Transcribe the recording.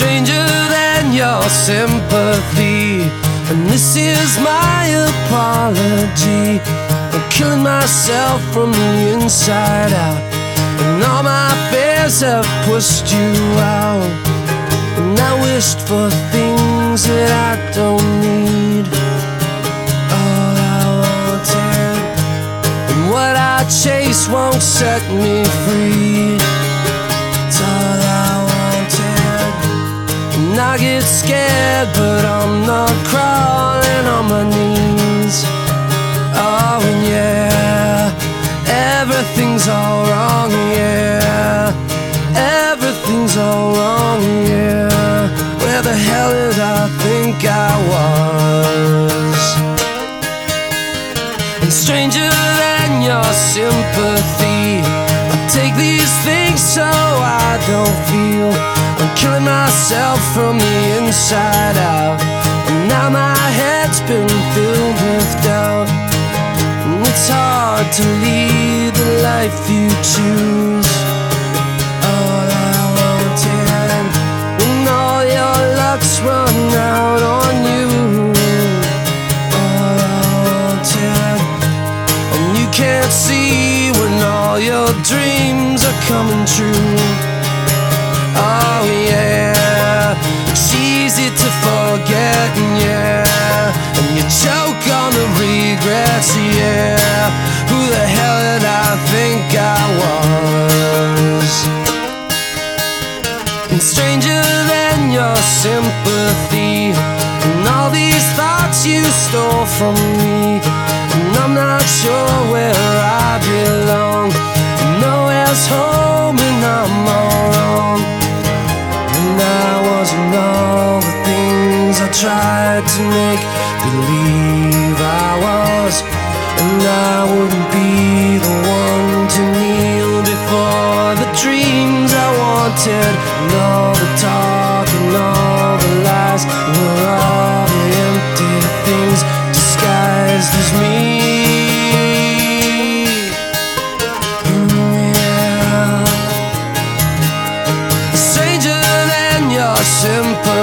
stranger than your sympathy. And this is my apology. I'm killing myself from the inside out. And all my fears have pushed you out. And I wished for things that I don't need. All I wanted. And what I chase won't set me free. I get scared, but I'm not crawling on my knees. Oh, and yeah, everything's all wrong, yeah. Everything's all wrong, yeah. Where the hell did I think I was? And stranger than your sympathy, I take these things so I don't feel. I'm killing myself from the inside out. And now my head's been filled with doubt. And it's hard to lead the life you choose. All I wanted, when all your luck's run out on you. All I wanted, and you can't see when all your dreams are coming true. And stranger than your sympathy, and all these thoughts you stole from me, and I'm not sure where I belong. Nowhere's home, and I'm all wrong. And I wasn't all the things I tried to make believe I was. And I wouldn't be the one wanted And all the talk and all the lies. Were all the empty things disguised as me. Mm, simple